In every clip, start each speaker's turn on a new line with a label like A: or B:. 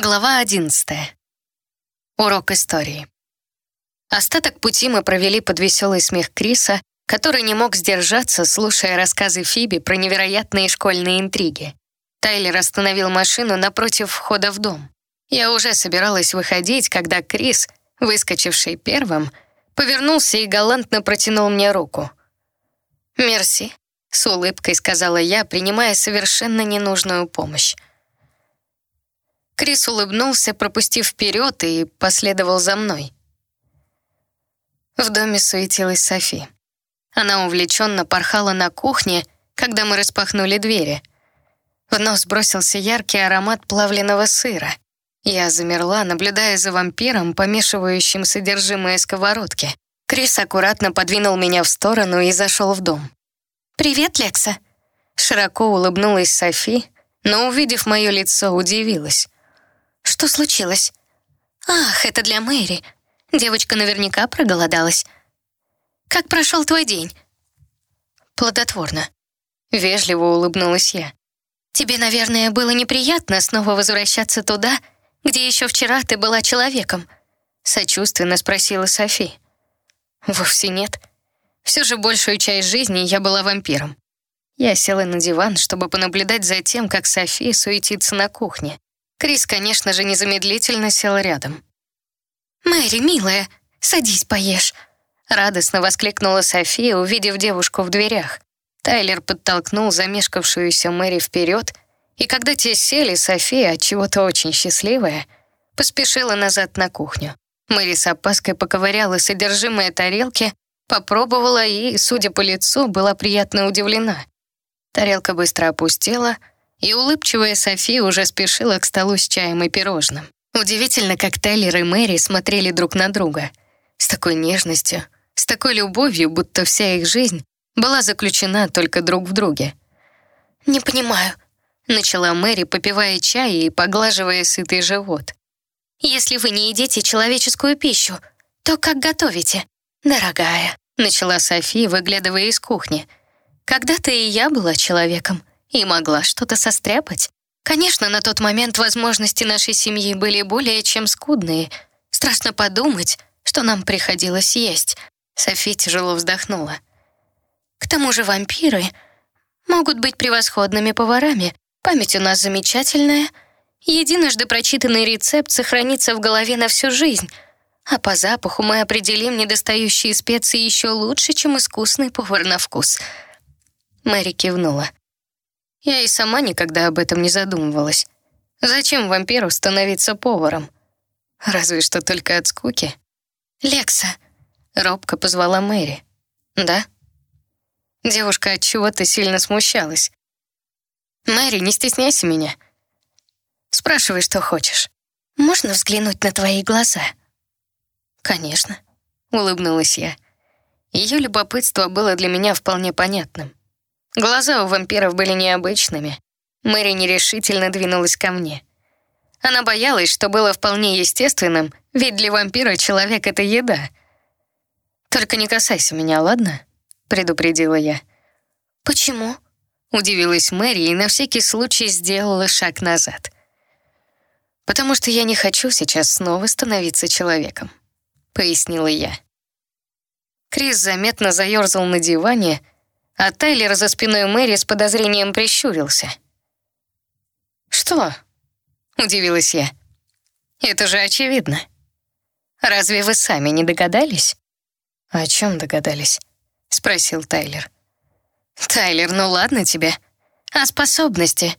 A: Глава 11. Урок истории. Остаток пути мы провели под веселый смех Криса, который не мог сдержаться, слушая рассказы Фиби про невероятные школьные интриги. Тайлер остановил машину напротив входа в дом. Я уже собиралась выходить, когда Крис, выскочивший первым, повернулся и галантно протянул мне руку. «Мерси», — с улыбкой сказала я, принимая совершенно ненужную помощь. Крис улыбнулся, пропустив вперед, и последовал за мной. В доме суетилась Софи. Она увлеченно порхала на кухне, когда мы распахнули двери. В нос бросился яркий аромат плавленного сыра. Я замерла, наблюдая за вампиром, помешивающим содержимое сковородки. Крис аккуратно подвинул меня в сторону и зашел в дом. «Привет, Лекса!» Широко улыбнулась Софи, но, увидев мое лицо, удивилась. Что случилось? Ах, это для Мэри. Девочка наверняка проголодалась. Как прошел твой день? Плодотворно. Вежливо улыбнулась я. Тебе, наверное, было неприятно снова возвращаться туда, где еще вчера ты была человеком? Сочувственно спросила Софи. Вовсе нет. Всю же большую часть жизни я была вампиром. Я села на диван, чтобы понаблюдать за тем, как Софи суетится на кухне. Крис, конечно же, незамедлительно сел рядом. «Мэри, милая, садись, поешь», — радостно воскликнула София, увидев девушку в дверях. Тайлер подтолкнул замешкавшуюся Мэри вперед, и когда те сели, София, от чего-то очень счастливая, поспешила назад на кухню. Мэри с опаской поковыряла содержимое тарелки, попробовала и, судя по лицу, была приятно удивлена. Тарелка быстро опустела — и улыбчивая Софи уже спешила к столу с чаем и пирожным. Удивительно, как Тайлер и Мэри смотрели друг на друга. С такой нежностью, с такой любовью, будто вся их жизнь была заключена только друг в друге. «Не понимаю», — начала Мэри, попивая чай и поглаживая сытый живот. «Если вы не едите человеческую пищу, то как готовите?» «Дорогая», — начала Софи, выглядывая из кухни. «Когда-то и я была человеком и могла что-то состряпать. Конечно, на тот момент возможности нашей семьи были более чем скудные. Страшно подумать, что нам приходилось есть. Софи тяжело вздохнула. К тому же вампиры могут быть превосходными поварами. Память у нас замечательная. Единожды прочитанный рецепт сохранится в голове на всю жизнь. А по запаху мы определим недостающие специи еще лучше, чем искусный повар на вкус. Мэри кивнула. Я и сама никогда об этом не задумывалась. Зачем вампиру становиться поваром? Разве что только от скуки. «Лекса!» — робко позвала Мэри. «Да?» Девушка от чего-то сильно смущалась. «Мэри, не стесняйся меня. Спрашивай, что хочешь. Можно взглянуть на твои глаза?» «Конечно», — улыбнулась я. Ее любопытство было для меня вполне понятным. Глаза у вампиров были необычными. Мэри нерешительно двинулась ко мне. Она боялась, что было вполне естественным, ведь для вампира человек — это еда. «Только не касайся меня, ладно?» — предупредила я. «Почему?» — удивилась Мэри и на всякий случай сделала шаг назад. «Потому что я не хочу сейчас снова становиться человеком», — пояснила я. Крис заметно заерзал на диване, а Тайлер за спиной Мэри с подозрением прищурился. «Что?» — удивилась я. «Это же очевидно. Разве вы сами не догадались?» «О чем догадались?» — спросил Тайлер. «Тайлер, ну ладно тебе. А способности?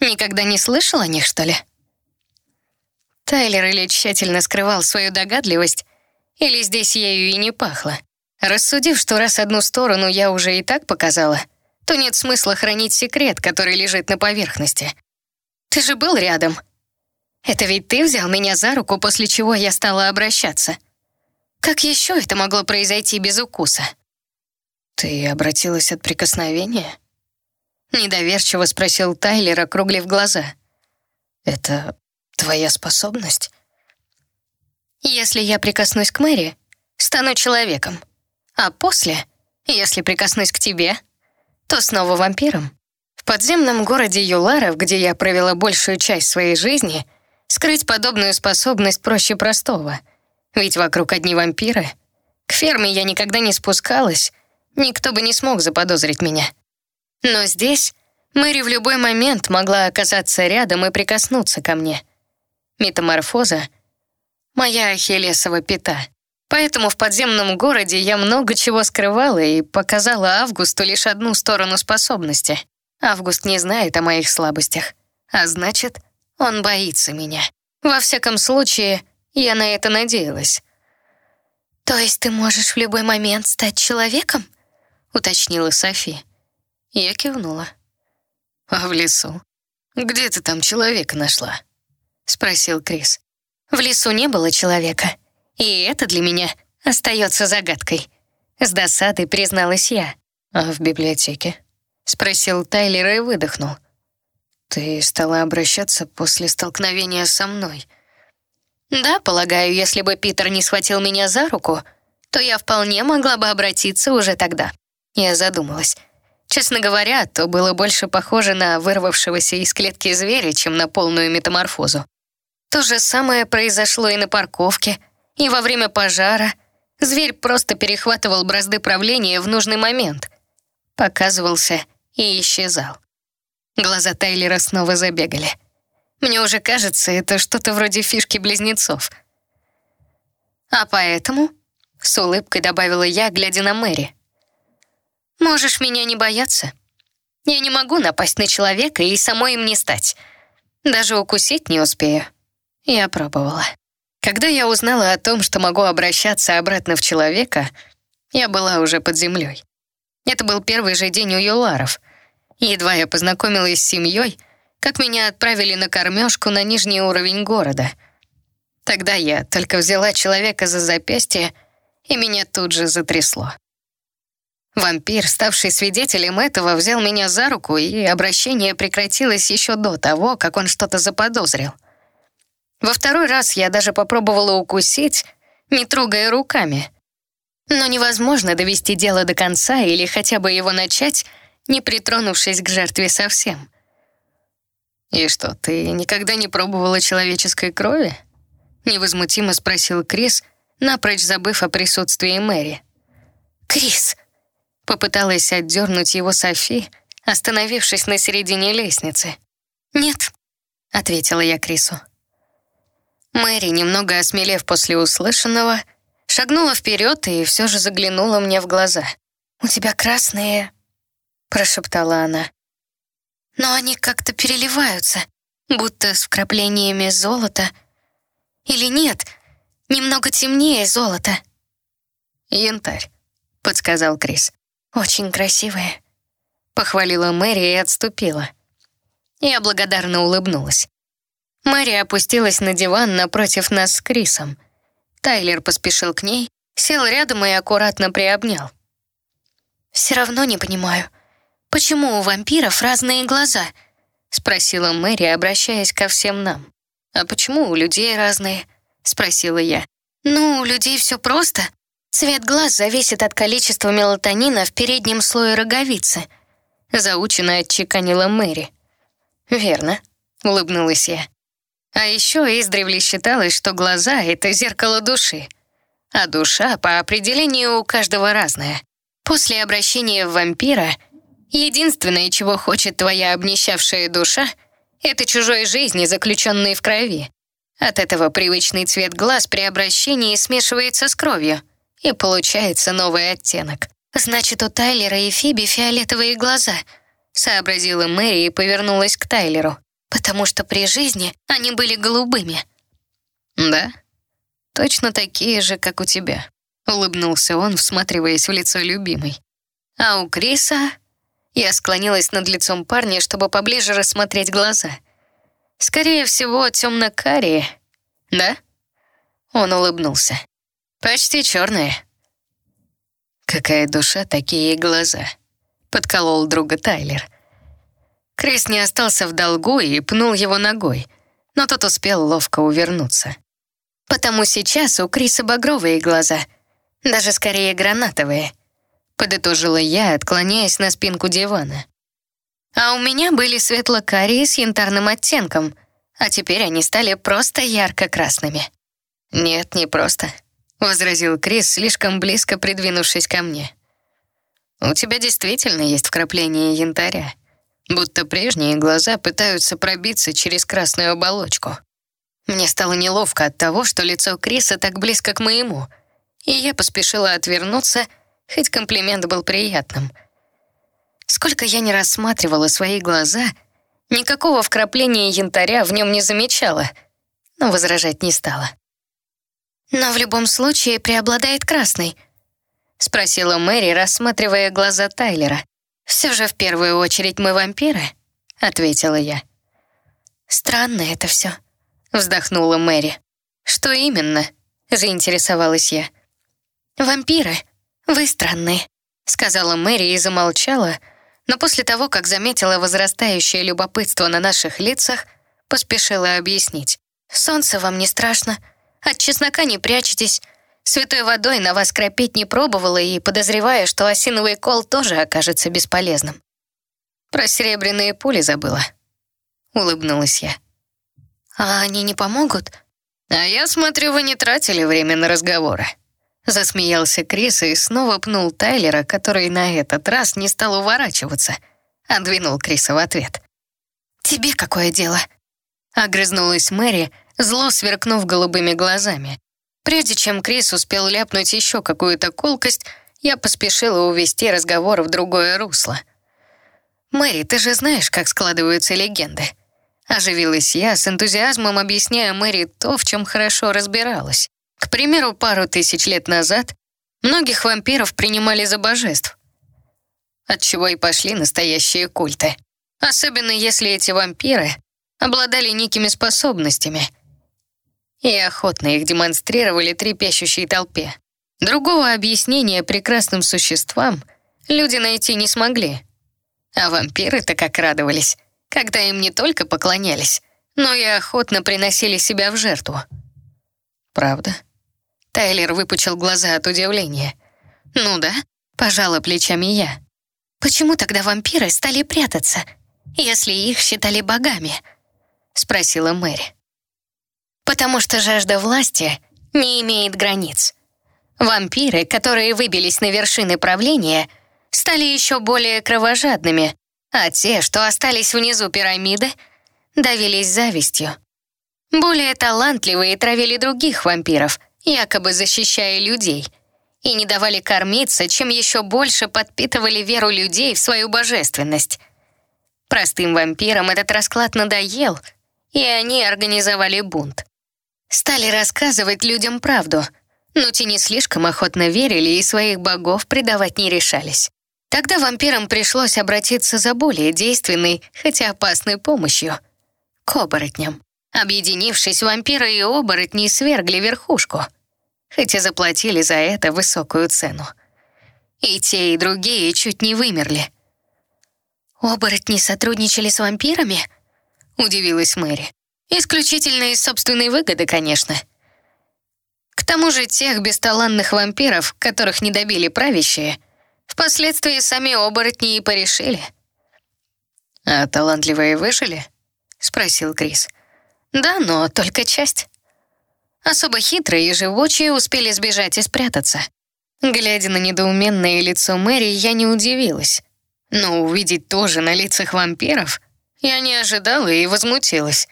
A: Никогда не слышал о них, что ли?» Тайлер или тщательно скрывал свою догадливость, или здесь ею и не пахло. Рассудив, что раз одну сторону я уже и так показала, то нет смысла хранить секрет, который лежит на поверхности. Ты же был рядом. Это ведь ты взял меня за руку, после чего я стала обращаться. Как еще это могло произойти без укуса? Ты обратилась от прикосновения? Недоверчиво спросил Тайлер, округлив глаза. Это твоя способность? Если я прикоснусь к Мэри, стану человеком. А после, если прикоснусь к тебе, то снова вампиром. В подземном городе Юларов, где я провела большую часть своей жизни, Скрыть подобную способность проще простого. Ведь вокруг одни вампиры. К ферме я никогда не спускалась, никто бы не смог заподозрить меня. Но здесь Мэри в любой момент могла оказаться рядом и прикоснуться ко мне. Метаморфоза — моя ахиллесова пята. Поэтому в подземном городе я много чего скрывала и показала Августу лишь одну сторону способности. Август не знает о моих слабостях, а значит, он боится меня. Во всяком случае, я на это надеялась.
B: «То есть ты можешь в любой момент стать человеком?»
A: — уточнила Софи. Я кивнула. «А в лесу? Где ты там человека нашла?» — спросил Крис.
B: «В лесу не было человека, и это для меня остается загадкой». С досадой призналась я.
A: «А в библиотеке?» — спросил Тайлер и выдохнул. «Ты стала обращаться после столкновения со мной».
B: «Да, полагаю, если бы Питер не схватил меня за руку, то я вполне могла бы обратиться уже тогда». Я задумалась. Честно говоря, то было больше похоже на вырвавшегося из клетки зверя, чем на полную метаморфозу. То же самое произошло и на парковке, и во время пожара. Зверь просто перехватывал бразды правления в нужный момент. Показывался и исчезал. Глаза Тайлера снова забегали. Мне уже кажется, это что-то вроде фишки близнецов. А поэтому, с улыбкой добавила я, глядя на Мэри, Можешь меня не бояться. Я не могу напасть на человека и самой им не стать. Даже укусить не успею. Я пробовала. Когда я узнала о том, что могу обращаться обратно в человека, я была уже под землей. Это был первый же день у Юларов. Едва я познакомилась с семьей, как меня отправили на кормежку на нижний уровень города. Тогда я только взяла человека за запястье, и меня тут же затрясло. Вампир, ставший свидетелем этого, взял меня за руку, и обращение прекратилось еще до того, как он что-то заподозрил. Во второй раз я даже попробовала укусить, не трогая руками. Но невозможно довести дело до конца или хотя бы его начать, не притронувшись к жертве совсем.
A: «И что, ты никогда не пробовала человеческой крови?» Невозмутимо спросил Крис, напрочь забыв о присутствии Мэри.
B: «Крис!»
A: Попыталась отдернуть его Софи, остановившись на середине лестницы.
B: «Нет», — ответила я Крису.
A: Мэри, немного осмелев после услышанного, шагнула вперед и все же заглянула мне в глаза.
B: «У тебя красные...» — прошептала она. «Но они как-то переливаются, будто с вкраплениями золота. Или нет, немного темнее золота».
A: «Янтарь», — подсказал Крис.
B: «Очень красивая», —
A: похвалила Мэри и отступила. Я благодарно улыбнулась. Мэри опустилась на диван напротив нас с Крисом. Тайлер поспешил к ней, сел рядом и аккуратно приобнял.
B: «Все равно не понимаю, почему у вампиров разные глаза?» — спросила Мэри, обращаясь ко всем нам.
A: «А почему у людей разные?» — спросила я.
B: «Ну, у людей все просто. Цвет глаз зависит от количества мелатонина в переднем слое роговицы.
A: Заученно отчеканила Мэри.
B: Верно, улыбнулась я.
A: А еще издревле считалось, что глаза — это зеркало души. А душа, по определению, у каждого разная. После обращения в вампира, единственное, чего хочет твоя обнищавшая душа, это чужой жизни, заключенной в крови. От этого привычный цвет глаз при обращении смешивается с кровью — и получается новый оттенок.
B: «Значит, у Тайлера и Фиби фиолетовые глаза», сообразила Мэри и повернулась к Тайлеру, потому что при жизни они были голубыми.
A: «Да, точно такие же, как у тебя», улыбнулся он, всматриваясь в лицо любимой. А у Криса... Я склонилась над лицом парня, чтобы поближе рассмотреть глаза. Скорее всего, темно-карие. Да? Он улыбнулся. Почти черные. Какая душа, такие глаза. Подколол друга Тайлер. Крис не остался в долгу и пнул его ногой, но тот успел ловко увернуться. Потому сейчас у Криса багровые глаза, даже скорее гранатовые. Подытожила я, отклоняясь на спинку дивана. А у меня были светло-карие с янтарным оттенком, а теперь они стали просто ярко-красными.
B: «Нет, не просто», — возразил Крис, слишком близко придвинувшись ко мне. «У тебя действительно есть вкрапление янтаря, будто прежние глаза пытаются пробиться через красную оболочку». Мне стало неловко от того, что лицо Криса так близко к моему, и я поспешила отвернуться, хоть комплимент был приятным. Сколько я не рассматривала свои глаза, никакого вкрапления янтаря в нем не замечала, но возражать не стала.
A: «Но в любом случае преобладает красный», — спросила Мэри, рассматривая глаза Тайлера. «Все же в первую очередь мы вампиры», — ответила я. «Странно это все», — вздохнула Мэри. «Что именно?» — заинтересовалась я. «Вампиры. Вы странные», — сказала Мэри и замолчала, но после того, как заметила возрастающее любопытство на наших лицах, поспешила объяснить. «Солнце вам не страшно, от чеснока не прячетесь. Святой водой на вас кропить не пробовала и подозреваю, что осиновый кол тоже окажется бесполезным.
B: Про серебряные пули забыла. Улыбнулась я.
A: А они не помогут?
B: А я смотрю, вы не тратили время на разговоры. Засмеялся Крис и снова пнул Тайлера, который на этот раз не стал уворачиваться, а двинул Криса в ответ.
A: «Тебе какое дело?»
B: Огрызнулась Мэри, зло сверкнув голубыми глазами. Прежде чем Крис успел ляпнуть еще какую-то колкость, я поспешила увести разговор в другое русло. «Мэри, ты же знаешь, как складываются легенды?» Оживилась я, с энтузиазмом объясняя Мэри то, в чем хорошо разбиралась. К примеру, пару тысяч лет назад многих вампиров принимали за божеств, отчего и пошли настоящие культы. Особенно если эти вампиры обладали некими способностями и охотно их демонстрировали трепещущей толпе. Другого объяснения прекрасным существам люди найти не смогли. А вампиры-то как радовались, когда им не только поклонялись, но и охотно приносили себя в жертву. «Правда?» Тайлер выпучил глаза от удивления. «Ну да», — пожала плечами я.
A: «Почему тогда вампиры стали прятаться, если их считали богами?» — спросила Мэри. «Потому что жажда власти не имеет границ. Вампиры, которые выбились на вершины правления, стали еще более кровожадными, а те, что остались внизу пирамиды, давились завистью. Более талантливые травили других вампиров, якобы защищая людей, и не давали кормиться, чем еще больше подпитывали веру людей в свою божественность. Простым вампирам этот расклад надоел — и они организовали бунт. Стали рассказывать людям правду, но те не слишком охотно верили и своих богов предавать не решались. Тогда вампирам пришлось обратиться за более действенной, хотя опасной помощью — к оборотням. Объединившись, вампиры и оборотни свергли верхушку, хотя заплатили за это высокую цену. И те, и другие чуть не вымерли. «Оборотни сотрудничали с вампирами?» — удивилась Мэри. «Исключительно из собственной выгоды, конечно. К тому же тех бесталанных вампиров, которых не добили правящие, впоследствии сами оборотни и порешили». «А талантливые выжили?» — спросил Крис. «Да, но только часть. Особо хитрые и живучие успели сбежать и спрятаться». Глядя на недоуменное лицо Мэри, я не удивилась. Но увидеть тоже на лицах вампиров я не ожидала и возмутилась.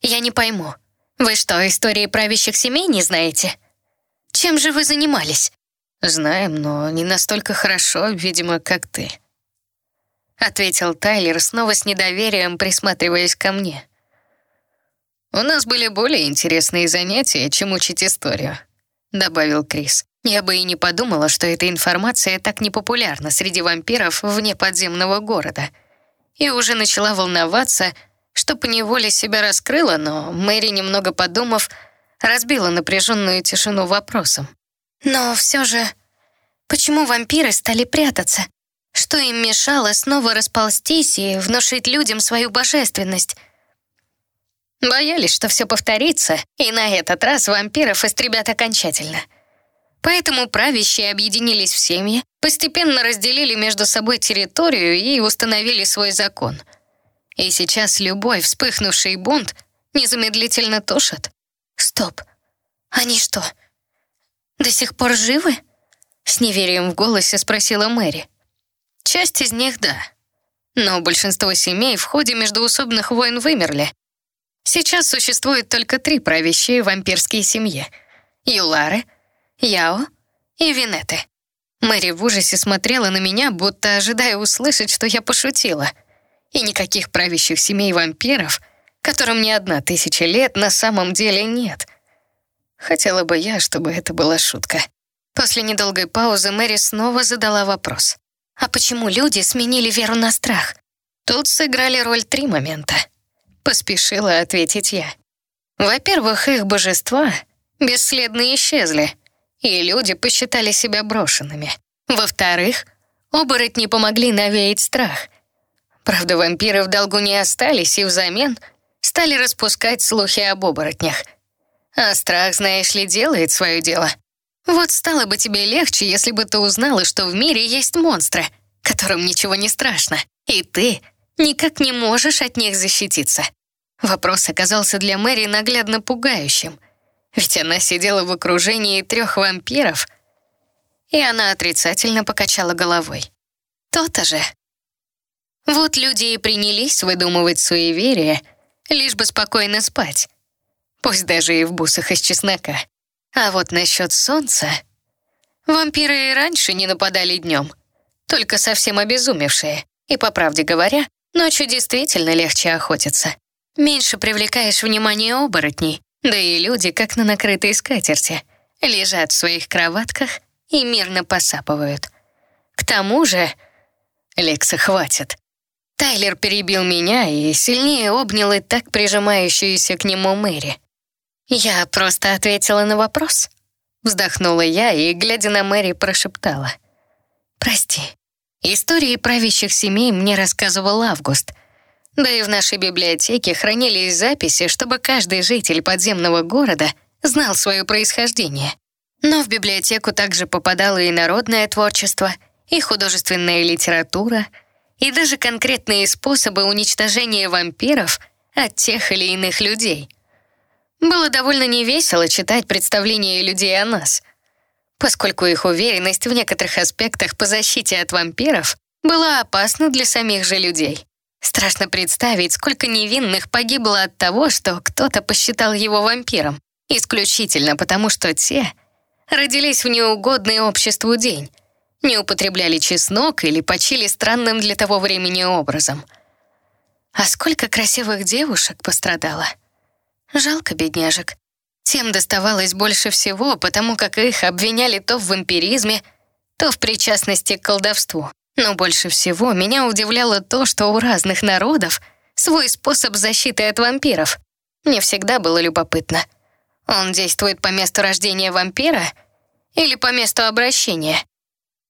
A: «Я не пойму. Вы что, истории правящих семей не знаете? Чем же вы занимались?» «Знаем, но не настолько хорошо, видимо, как ты», — ответил Тайлер, снова с недоверием присматриваясь ко мне. «У нас были более интересные занятия, чем учить историю», — добавил Крис. «Я бы и не подумала, что эта информация так непопулярна среди вампиров вне подземного города» и уже начала волноваться, что поневоле себя раскрыла, но Мэри, немного подумав, разбила напряженную тишину вопросом. «Но все же, почему вампиры стали прятаться? Что им мешало снова расползтись и внушить людям свою божественность?» Боялись, что все повторится, и на этот раз вампиров истребят окончательно — Поэтому правящие объединились в семьи, постепенно разделили между собой территорию и установили свой закон. И сейчас любой вспыхнувший бунт незамедлительно тушат. Стоп. Они что, до сих пор живы? С неверием в голосе спросила Мэри. Часть из них — да. Но большинство семей в ходе междуусобных войн вымерли. Сейчас существует только три правящие вампирские семьи. Юлары, Яо и Винеты. Мэри в ужасе смотрела на меня, будто ожидая услышать, что я пошутила. И никаких правящих семей вампиров, которым не одна тысяча лет, на самом деле нет. Хотела бы я, чтобы это была шутка. После недолгой паузы Мэри снова задала вопрос. «А почему люди сменили веру на страх?» Тут сыграли роль три момента. Поспешила ответить я. Во-первых, их божества бесследно исчезли — и люди посчитали себя брошенными. Во-вторых, оборотни помогли навеять страх. Правда, вампиры в долгу не остались и взамен стали распускать слухи об оборотнях. А страх, знаешь ли, делает свое дело. Вот стало бы тебе легче, если бы ты узнала, что в мире есть монстры, которым ничего не страшно, и ты никак не можешь от них защититься. Вопрос оказался для Мэри наглядно пугающим — ведь она сидела в окружении трех вампиров, и она отрицательно покачала головой. То-то же. Вот люди и принялись выдумывать суеверия, лишь бы спокойно спать, пусть даже и в бусах из чеснока. А вот насчет солнца... Вампиры и раньше не нападали днем, только совсем обезумевшие. И, по правде говоря, ночью действительно легче охотиться. Меньше привлекаешь внимание оборотней, да и люди, как на накрытой скатерти, лежат в своих кроватках и мирно посапывают. К тому же... Лекса, хватит. Тайлер перебил меня и сильнее обнял и так прижимающуюся к нему Мэри. Я просто ответила на вопрос. Вздохнула я и, глядя на Мэри, прошептала. «Прости. Истории правящих семей мне рассказывал Август — да и в нашей библиотеке хранились записи, чтобы каждый житель подземного города знал свое происхождение. Но в библиотеку также попадало и народное творчество, и художественная литература, и даже конкретные способы уничтожения вампиров от тех или иных людей. Было довольно невесело читать представления людей о нас, поскольку их уверенность в некоторых аспектах по защите от вампиров была опасна для самих же людей. Страшно представить, сколько невинных погибло от того, что кто-то посчитал его вампиром, исключительно потому, что те родились в неугодный обществу день, не употребляли чеснок или почили странным для того времени образом. А сколько красивых девушек пострадало. Жалко бедняжек. Тем доставалось больше всего, потому как их обвиняли то в вампиризме, то в причастности к колдовству. Но больше всего меня удивляло то, что у разных народов свой способ защиты от вампиров. Мне всегда было любопытно. Он действует по месту рождения вампира или по месту обращения?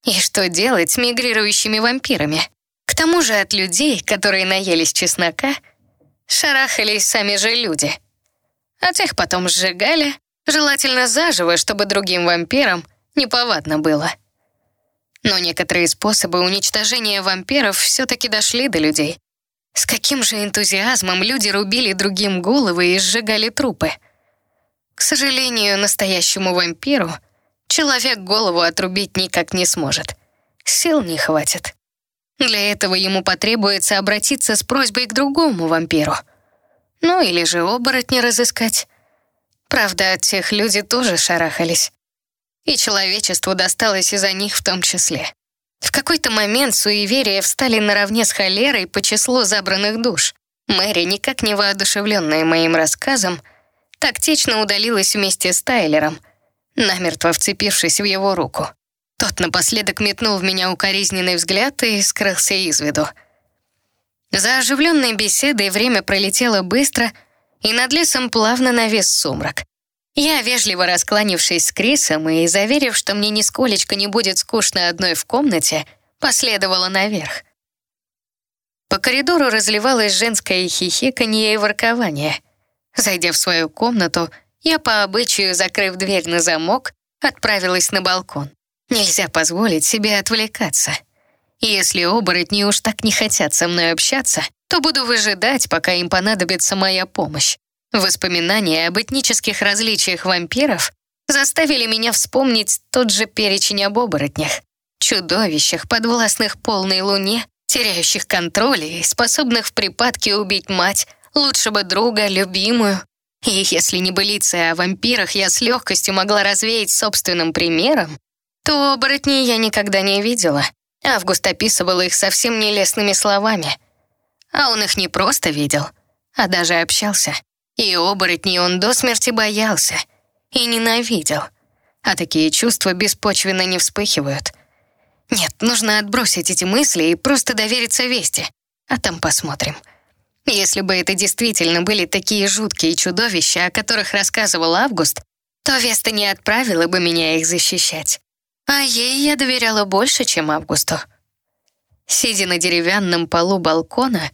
A: И что делать с мигрирующими вампирами? К тому же от людей, которые наелись чеснока, шарахались сами же люди. А тех потом сжигали, желательно заживо, чтобы другим вампирам неповадно было. Но некоторые способы уничтожения вампиров все-таки дошли до людей. С каким же энтузиазмом люди рубили другим головы и сжигали трупы. К сожалению, настоящему вампиру человек голову отрубить никак не сможет. Сил не хватит. Для этого ему потребуется обратиться с просьбой к другому вампиру. Ну или же оборотня разыскать. Правда, от тех люди тоже шарахались и человечеству досталось из-за них в том числе. В какой-то момент суеверия встали наравне с холерой по числу забранных душ. Мэри, никак не воодушевленная моим рассказом, тактично удалилась вместе с Тайлером, намертво вцепившись в его руку. Тот напоследок метнул в меня укоризненный взгляд и скрылся из виду. За оживленной беседой время пролетело быстро, и над лесом плавно навес сумрак. Я, вежливо раскланившись с Крисом и заверив, что мне нисколечко не будет скучно одной в комнате, последовала наверх. По коридору разливалось женское хихиканье и воркование. Зайдя в свою комнату, я по обычаю, закрыв дверь на замок, отправилась на балкон. Нельзя позволить себе отвлекаться. Если оборотни уж так не хотят со мной общаться, то буду выжидать, пока им понадобится моя помощь. Воспоминания об этнических различиях вампиров заставили меня вспомнить тот же перечень об оборотнях, чудовищах, подвластных полной луне, теряющих контроль и способных в припадке убить мать, лучшего друга, любимую. И если не былицы о вампирах я с легкостью могла развеять собственным примером, то оборотней я никогда не видела. Август описывал их совсем нелестными словами. А он их не просто видел, а даже общался. И оборотней он до смерти боялся и ненавидел. А такие чувства беспочвенно не вспыхивают. Нет, нужно отбросить эти мысли и просто довериться Вести. А там посмотрим. Если бы это действительно были такие жуткие чудовища, о которых рассказывал Август, то Веста не отправила бы меня их защищать. А ей я доверяла больше, чем Августу. Сидя на деревянном полу балкона,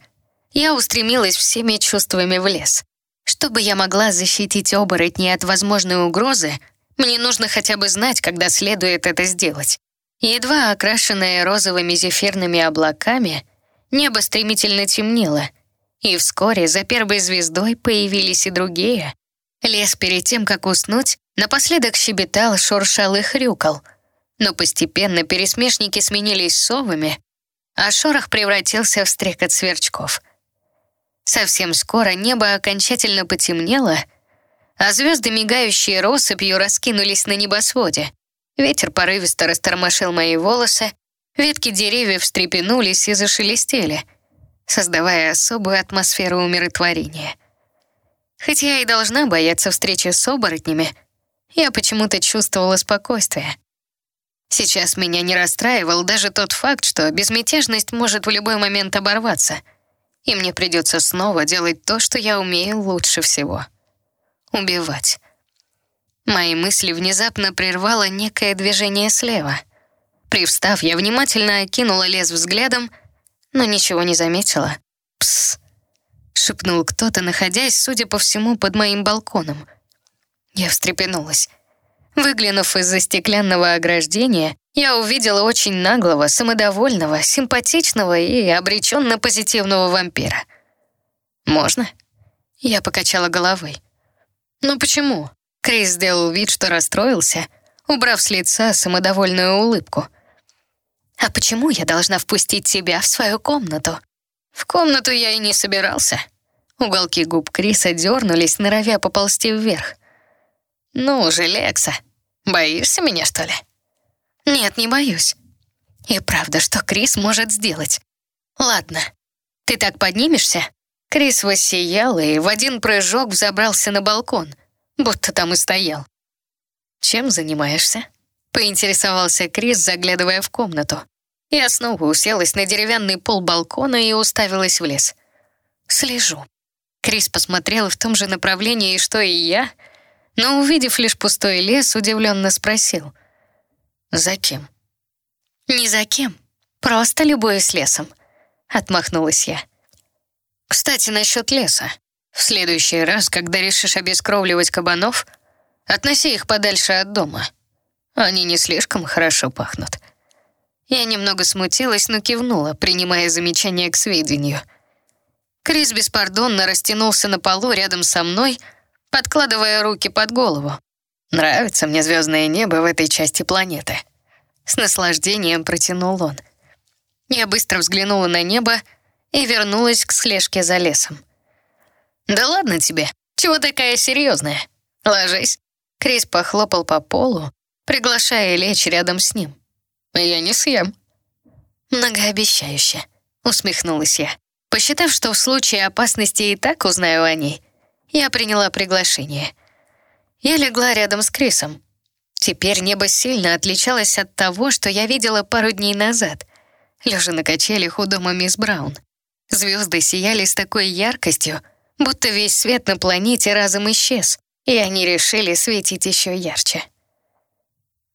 A: я устремилась всеми чувствами в лес. Чтобы я могла защитить оборотни от возможной угрозы, мне нужно хотя бы знать, когда следует это сделать. Едва окрашенное розовыми зефирными облаками, небо стремительно темнело, и вскоре за первой звездой появились и другие. Лес перед тем, как уснуть, напоследок щебетал, шуршал и хрюкал. Но постепенно пересмешники сменились совами, а шорох превратился в стрекот сверчков. Совсем скоро небо окончательно потемнело, а звезды, мигающие россыпью, раскинулись на небосводе — Ветер порывисто растормошил мои волосы, ветки деревьев встрепенулись и зашелестели, создавая особую атмосферу умиротворения. Хоть я и должна бояться встречи с оборотнями, я почему-то чувствовала спокойствие. Сейчас меня не расстраивал даже тот факт, что безмятежность может в любой момент оборваться, и мне придется снова делать то, что я умею лучше всего — убивать. Мои мысли внезапно прервало некое движение слева. Привстав, я внимательно окинула лес взглядом, но ничего не заметила. «Пс!» — шепнул кто-то, находясь, судя по всему, под моим балконом. Я встрепенулась. Выглянув из-за стеклянного ограждения, я увидела очень наглого, самодовольного, симпатичного и обреченно позитивного вампира. «Можно?» Я покачала головой. «Ну почему?» Крис сделал вид, что расстроился, убрав с лица самодовольную улыбку. «А почему я должна впустить тебя в свою комнату?» «В комнату я и не собирался». Уголки губ Криса дернулись, норовя поползти вверх. «Ну же, Лекса, боишься меня, что ли?» «Нет, не боюсь». И правда, что Крис может сделать? «Ладно, ты так поднимешься?» Крис воссиял и в один прыжок взобрался на балкон — будто там и стоял. «Чем занимаешься?» — поинтересовался Крис, заглядывая в комнату. Я снова уселась на деревянный пол балкона и уставилась в лес. «Слежу». Крис посмотрел в том же направлении, что и я, но, увидев лишь пустой лес, удивленно спросил. «За кем?» «Не за кем. Просто любуюсь лесом», — отмахнулась я. «Кстати, насчет леса. В следующий раз, когда решишь обескровливать кабанов, относи их подальше от дома. Они не слишком хорошо пахнут. Я немного смутилась, но кивнула, принимая замечание к сведению. Крис беспардонно растянулся на полу рядом со мной, подкладывая руки под голову. «Нравится мне звездное небо в этой части планеты». С наслаждением протянул он. Я быстро взглянула на небо и вернулась к слежке за лесом. «Да ладно тебе, чего такая серьезная? Ложись». Крис похлопал по полу, приглашая лечь рядом с ним. «Я не съем». «Многообещающе», — усмехнулась я. Посчитав, что в случае опасности и так узнаю о ней, я приняла приглашение. Я легла рядом с Крисом. Теперь небо сильно отличалось от того, что я видела пару дней назад, лежа на качелях у дома мисс Браун. Звезды сияли с такой яркостью, будто весь свет на планете разом исчез, и они решили светить еще ярче.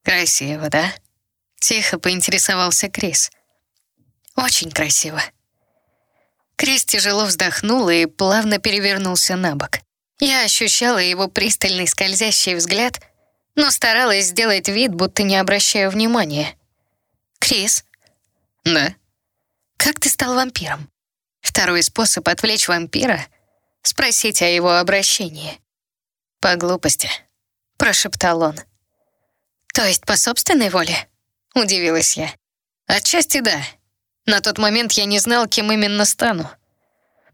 A: «Красиво, да?» — тихо поинтересовался Крис. «Очень красиво». Крис тяжело вздохнул и плавно перевернулся на бок. Я ощущала его пристальный скользящий взгляд, но старалась сделать вид, будто не обращаю внимания. «Крис?» «Да?» «Как ты стал вампиром?» Второй способ отвлечь вампира спросить о его обращении. «По глупости», — прошептал он. «То есть по собственной воле?» — удивилась я. «Отчасти да. На тот момент я не знал, кем именно стану.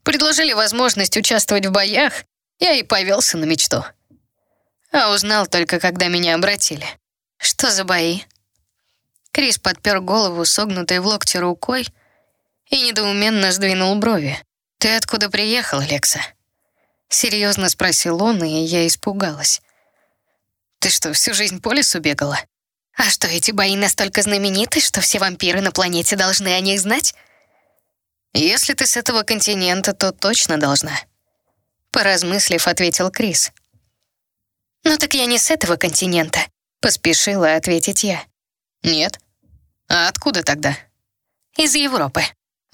A: Предложили возможность участвовать в боях, я и повелся на мечту. А узнал только, когда меня обратили. Что за бои?» Крис подпер голову, согнутой в локте рукой, и недоуменно сдвинул брови. «Ты откуда приехал, Лекса?» Серьезно спросил он, и я испугалась. «Ты что, всю жизнь по лесу бегала?» «А что, эти бои настолько знамениты, что все вампиры на планете должны о них знать?» «Если ты с этого континента, то точно должна», — поразмыслив, ответил Крис. «Ну так я не с этого континента», — поспешила ответить я. «Нет? А откуда тогда?» «Из Европы.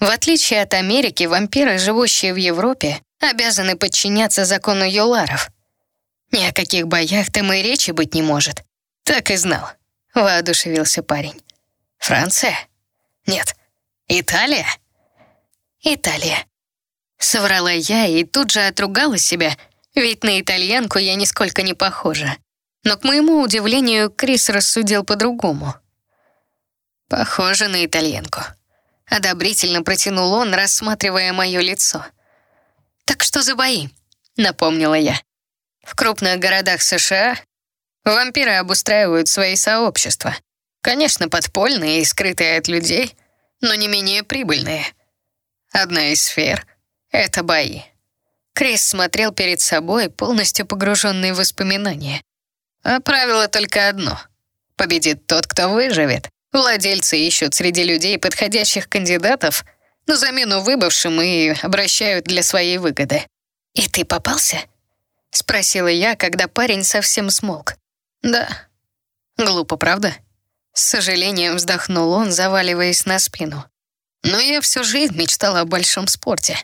A: В отличие от Америки, вампиры, живущие в Европе, обязаны подчиняться закону Юларов. Ни о каких боях там и речи быть не может. Так и знал. Воодушевился парень. Франция? Нет. Италия? Италия. Соврала я и тут же отругала себя, ведь на итальянку я нисколько не похожа. Но, к моему удивлению, Крис рассудил по-другому. Похоже на итальянку. Одобрительно протянул он, рассматривая мое лицо. «Так что за бои?» — напомнила я. В крупных городах США вампиры обустраивают свои сообщества. Конечно, подпольные и скрытые от людей, но не менее прибыльные. Одна из сфер — это бои. Крис смотрел перед собой, полностью погруженный в воспоминания. А правило только одно — победит тот, кто выживет. Владельцы ищут среди людей подходящих кандидатов на замену выбывшим и обращают для своей выгоды. «И ты попался?» — спросила я, когда парень совсем смолк. «Да». «Глупо, правда?» С сожалением вздохнул он, заваливаясь на спину. «Но я всю жизнь мечтала о большом спорте.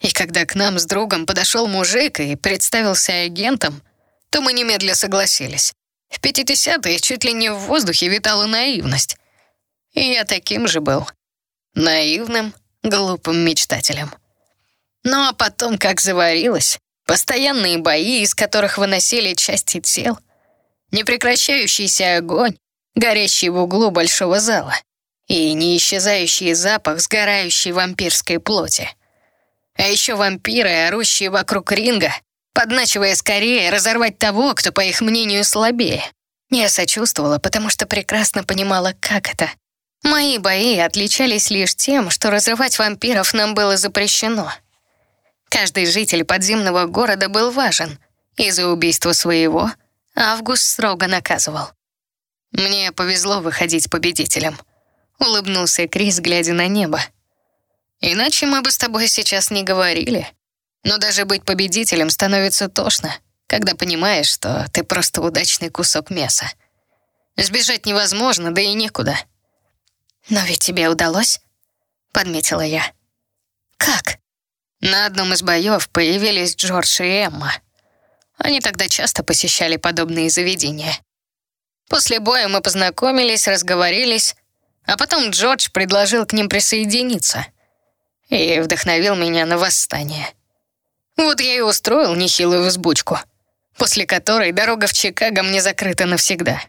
A: И когда к нам с другом подошел мужик и представился агентом, то мы немедля согласились. В 50-е чуть ли не в воздухе витала наивность. И я таким же был. Наивным, глупым мечтателем. Ну а потом как заварилось. Постоянные бои, из которых выносили части тел. Непрекращающийся огонь, горящий в углу большого зала. И неисчезающий запах сгорающей вампирской плоти. А еще вампиры, орущие вокруг ринга, подначивая скорее разорвать того, кто, по их мнению, слабее. Я сочувствовала, потому что прекрасно понимала, как это Мои бои отличались лишь тем, что разрывать вампиров нам было запрещено. Каждый житель подземного города был важен, и за убийство своего Август строго наказывал. «Мне повезло выходить победителем», — улыбнулся Крис, глядя на небо. «Иначе мы бы с тобой сейчас не говорили. Но даже быть победителем становится тошно, когда понимаешь, что ты просто удачный кусок мяса. Сбежать невозможно, да и некуда». «Но ведь тебе удалось?» — подметила я. «Как?» На одном из боев появились Джордж и Эмма. Они тогда часто посещали подобные заведения. После боя мы познакомились, разговорились, а потом Джордж предложил к ним присоединиться и вдохновил меня на восстание. Вот я и устроил нехилую взбучку, после которой дорога в Чикаго мне закрыта навсегда.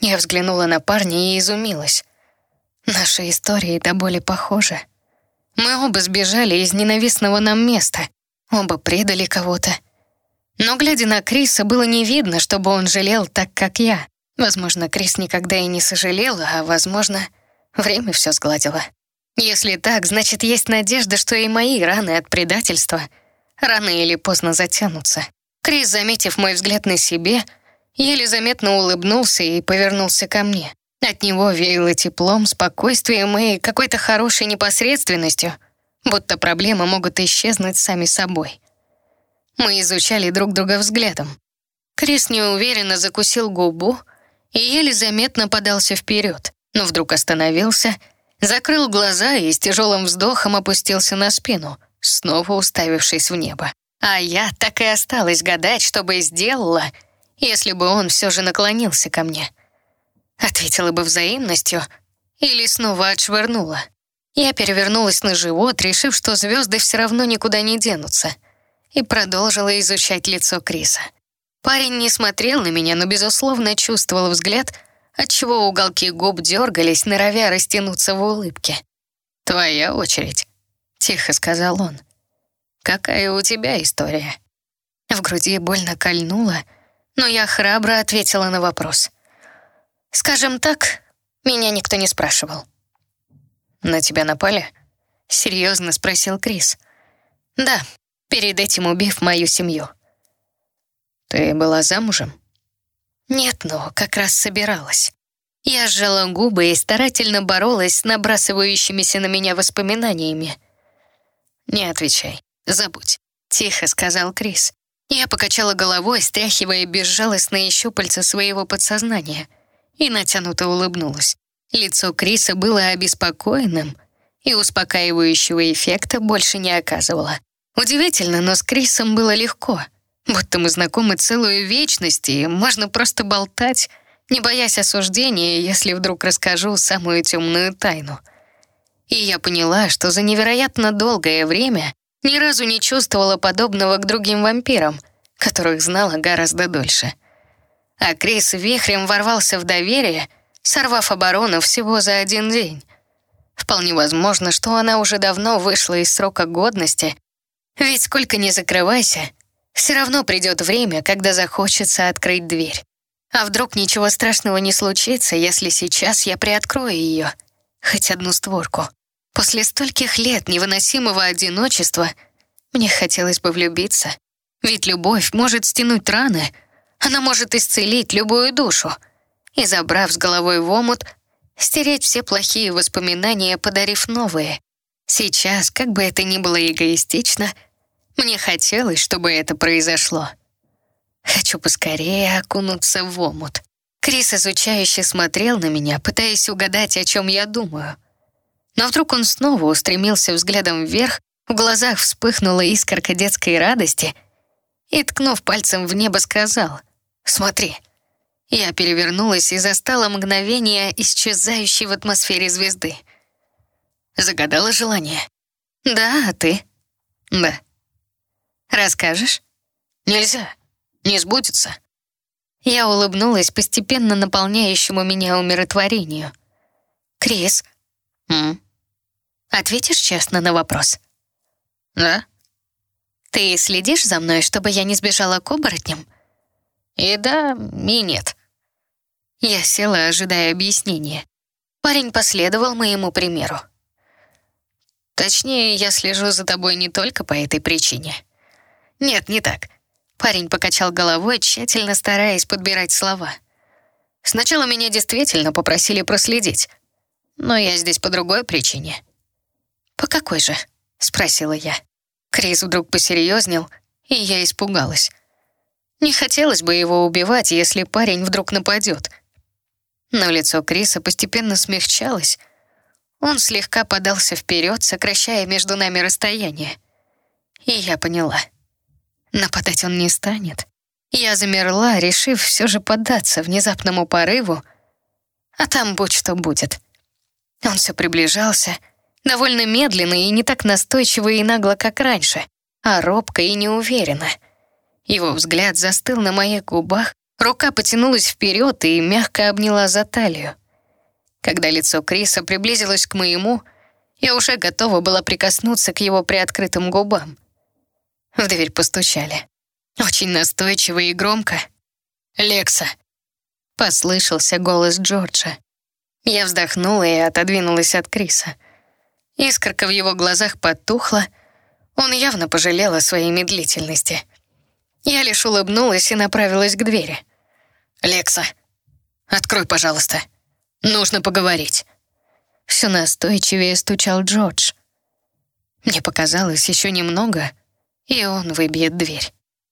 A: Я взглянула на парня и изумилась. Наши истории до боли похожи. Мы оба сбежали из ненавистного нам места, оба предали кого-то. Но, глядя на Криса, было не видно, чтобы он жалел так, как я. Возможно, Крис никогда и не сожалел, а, возможно, время все сгладило. Если так, значит, есть надежда, что и мои раны от предательства рано или поздно затянутся. Крис, заметив мой взгляд на себе, еле заметно улыбнулся и повернулся ко мне. От него веяло теплом, спокойствием и какой-то хорошей непосредственностью, будто проблемы могут исчезнуть сами собой. Мы изучали друг друга взглядом. Крис неуверенно закусил губу и еле заметно подался вперед, но вдруг остановился, закрыл глаза и с тяжелым вздохом опустился на спину, снова уставившись в небо. А я так и осталась гадать, что бы сделала, если бы он все же наклонился ко мне — Ответила бы взаимностью или снова отшвырнула. Я перевернулась на живот, решив, что звезды все равно никуда не денутся. и продолжила изучать лицо Криса. Парень не смотрел на меня, но, безусловно, чувствовал взгляд, отчего уголки губ дергались, норовя растянуться в улыбке. «Твоя очередь», — тихо сказал он. «Какая у тебя история?» В груди больно кольнуло, но я храбро ответила на вопрос. «Скажем так, меня никто не спрашивал». «На тебя напали?» — серьезно спросил Крис. «Да, перед этим убив мою семью». «Ты была замужем?» «Нет, но как раз собиралась». Я сжала губы и старательно боролась с набрасывающимися на меня воспоминаниями. «Не отвечай, забудь», — тихо сказал Крис. Я покачала головой, стряхивая безжалостные щупальца своего подсознания, и натянуто улыбнулась. Лицо Криса было обеспокоенным, и успокаивающего эффекта больше не оказывало. Удивительно, но с Крисом было легко. Будто мы знакомы целую вечность, и можно просто болтать, не боясь осуждения, если вдруг расскажу самую темную тайну. И я поняла, что за невероятно долгое время ни разу не чувствовала подобного к другим вампирам, которых знала гораздо дольше. А Крис вихрем ворвался в доверие, сорвав оборону всего за один день. Вполне возможно, что она уже давно вышла из срока годности, ведь сколько ни закрывайся, все равно придет время, когда захочется открыть дверь. А вдруг ничего страшного не случится, если сейчас я приоткрою ее, хоть одну створку. После стольких лет невыносимого одиночества мне хотелось бы влюбиться. Ведь любовь может стянуть раны, она может исцелить любую душу. И, забрав с головой в омут, стереть все плохие воспоминания, подарив новые. Сейчас, как бы это ни было эгоистично, мне хотелось, чтобы это произошло. Хочу поскорее окунуться в омут. Крис изучающе смотрел на меня, пытаясь угадать, о чем я думаю. Но вдруг он снова устремился взглядом вверх, в глазах вспыхнула искорка детской радости и, ткнув пальцем в небо, сказал «Смотри». Я перевернулась и застала мгновение исчезающей в атмосфере звезды. Загадала желание. «Да, а ты?» «Да». «Расскажешь?» «Нельзя. Не сбудется». Я улыбнулась постепенно наполняющему меня умиротворению. «Крис?» «М?» «Ответишь честно на вопрос?» «Да». «Ты следишь за мной, чтобы я не сбежала к оборотням?» «И да, и нет». Я села, ожидая объяснения. Парень последовал моему примеру. Точнее, я слежу за тобой не только по этой причине. Нет, не так. Парень покачал головой, тщательно стараясь подбирать слова. Сначала меня действительно попросили проследить, но я здесь по другой причине. «По какой же?» — спросила я. Крис вдруг посерьезнел, и я испугалась. Не хотелось бы его убивать, если парень вдруг нападет — но лицо Криса постепенно смягчалось. Он слегка подался вперед, сокращая между нами расстояние. И я поняла. Нападать он не станет. Я замерла, решив все же поддаться внезапному порыву, а там будь что будет. Он все приближался, довольно медленно и не так настойчиво и нагло, как раньше, а робко и неуверенно. Его взгляд застыл на моих губах, Рука потянулась вперед и мягко обняла за талию. Когда лицо Криса приблизилось к моему, я уже готова была прикоснуться к его приоткрытым губам. В дверь постучали. Очень настойчиво и громко. «Лекса!» — послышался голос Джорджа. Я вздохнула и отодвинулась от Криса. Искорка в его глазах потухла. Он явно пожалел о своей медлительности. Я лишь улыбнулась и направилась к двери. «Лекса, открой, пожалуйста. Нужно поговорить». Все настойчивее стучал Джордж. Мне показалось еще немного, и он выбьет дверь.